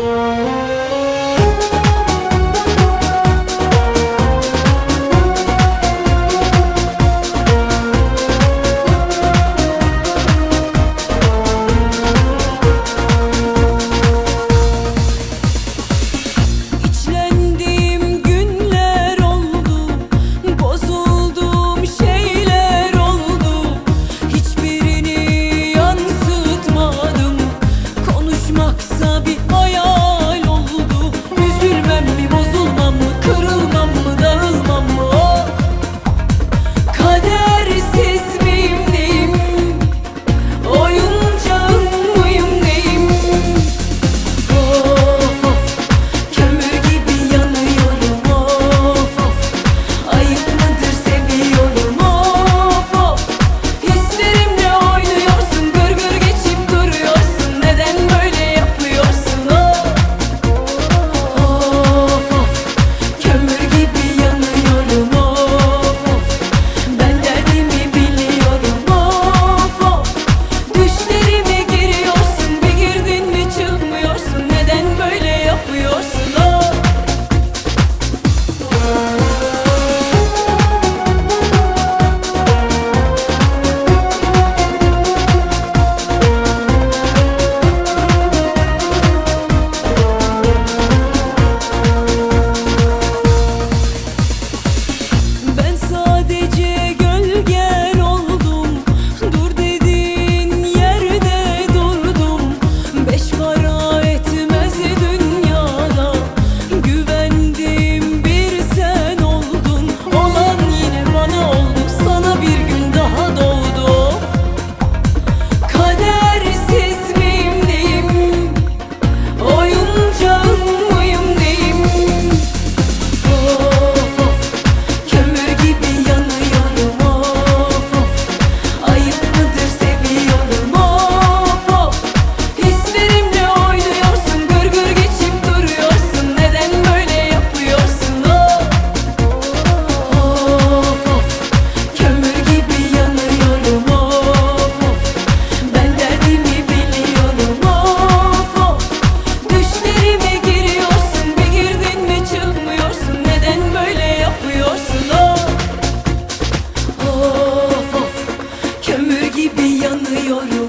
Música yanıyorum